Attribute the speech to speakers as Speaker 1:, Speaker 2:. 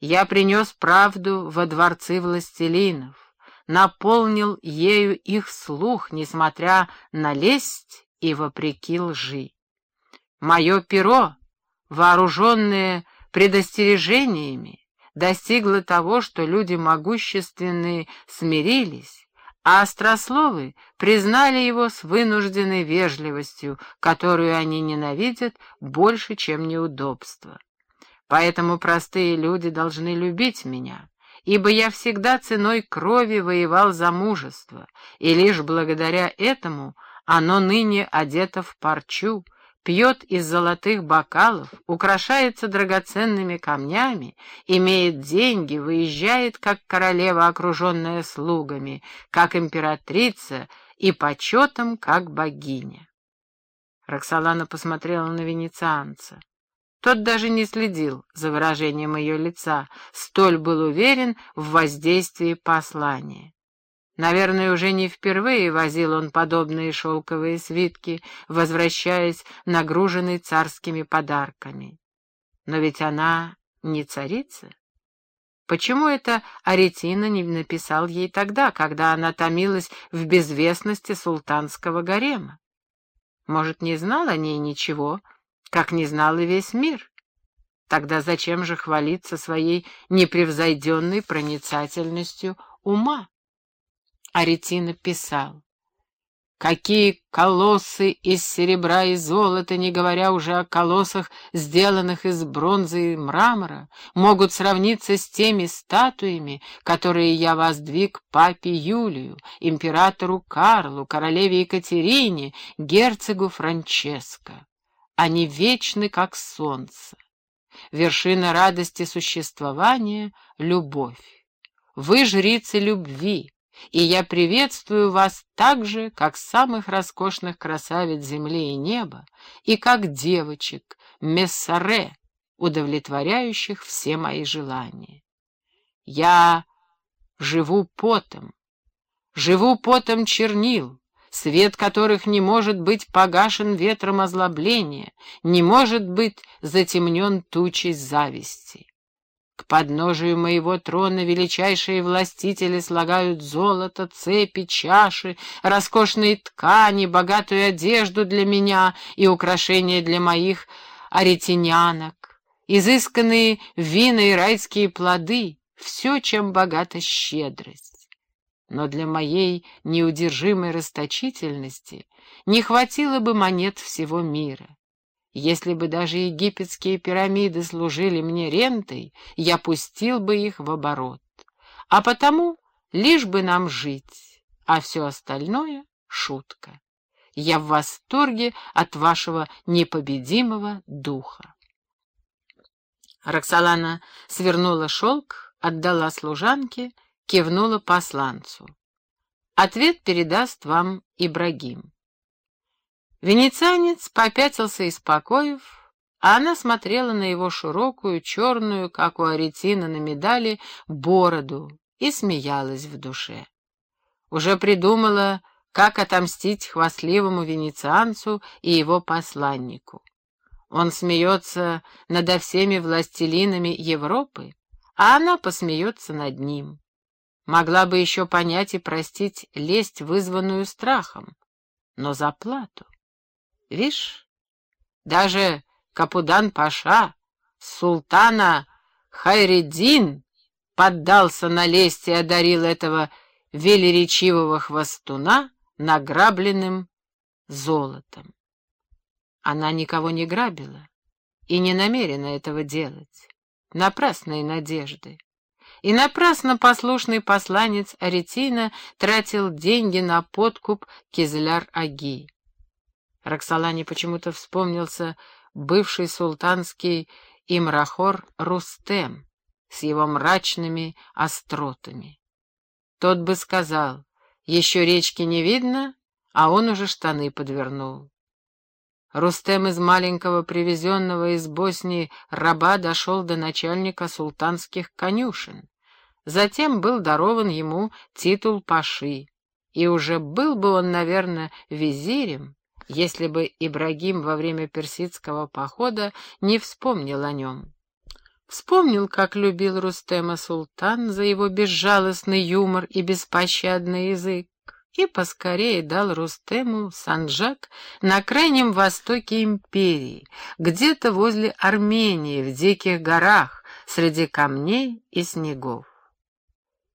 Speaker 1: Я принес правду во дворцы властелинов, наполнил ею их слух, несмотря на лесть и вопреки лжи. Мое перо, вооруженное предостережениями, достигло того, что люди могущественные смирились, а острословы признали его с вынужденной вежливостью, которую они ненавидят больше, чем неудобство. Поэтому простые люди должны любить меня, ибо я всегда ценой крови воевал за мужество, и лишь благодаря этому оно ныне одето в парчу, пьет из золотых бокалов, украшается драгоценными камнями, имеет деньги, выезжает как королева, окруженная слугами, как императрица и почетом, как богиня. Роксолана посмотрела на венецианца. Тот даже не следил за выражением ее лица, столь был уверен в воздействии послания. Наверное, уже не впервые возил он подобные шелковые свитки, возвращаясь нагруженный царскими подарками. Но ведь она не царица. Почему это Аретина не написал ей тогда, когда она томилась в безвестности султанского гарема? Может, не знал о ней ничего, как не знал и весь мир? Тогда зачем же хвалиться своей непревзойденной проницательностью ума? Аретина писал. Какие колоссы из серебра и золота, не говоря уже о колоссах, сделанных из бронзы и мрамора, могут сравниться с теми статуями, которые я воздвиг папе Юлию, императору Карлу, королеве Екатерине, герцогу Франческо. Они вечны, как солнце. Вершина радости существования — любовь. Вы жрицы любви, и я приветствую вас так же, как самых роскошных красавиц земли и неба, и как девочек, мессаре, удовлетворяющих все мои желания. Я живу потом, живу потом чернил, свет которых не может быть погашен ветром озлобления, не может быть затемнен тучей зависти. К подножию моего трона величайшие властители слагают золото, цепи, чаши, роскошные ткани, богатую одежду для меня и украшения для моих аретинянок, изысканные вина и райские плоды, все, чем богата щедрость. Но для моей неудержимой расточительности не хватило бы монет всего мира. Если бы даже египетские пирамиды служили мне рентой, я пустил бы их в оборот. А потому лишь бы нам жить, а все остальное — шутка. Я в восторге от вашего непобедимого духа. Роксолана свернула шелк, отдала служанке, кивнула посланцу. Ответ передаст вам Ибрагим. Венецианец попятился из покоев, а она смотрела на его широкую, черную, как у аретина на медали, бороду и смеялась в душе. Уже придумала, как отомстить хвастливому венецианцу и его посланнику. Он смеется над всеми властелинами Европы, а она посмеется над ним. Могла бы еще понять и простить лесть, вызванную страхом, но за плату. Вишь, даже Капудан-паша, султана Хайреддин поддался на лесть и одарил этого велеречивого хвостуна награбленным золотом. Она никого не грабила и не намерена этого делать. Напрасные надежды. И напрасно послушный посланец Аретина тратил деньги на подкуп Кизляр-Аги. Роксолане почему-то вспомнился бывший султанский имрахор Рустем с его мрачными остротами. Тот бы сказал, еще речки не видно, а он уже штаны подвернул. Рустем из маленького привезенного из Боснии раба дошел до начальника султанских конюшен. Затем был дарован ему титул паши, и уже был бы он, наверное, визирем, если бы Ибрагим во время персидского похода не вспомнил о нем. Вспомнил, как любил Рустема Султан за его безжалостный юмор и беспощадный язык, и поскорее дал Рустему Санджак на крайнем востоке империи, где-то возле Армении, в диких горах, среди камней и снегов.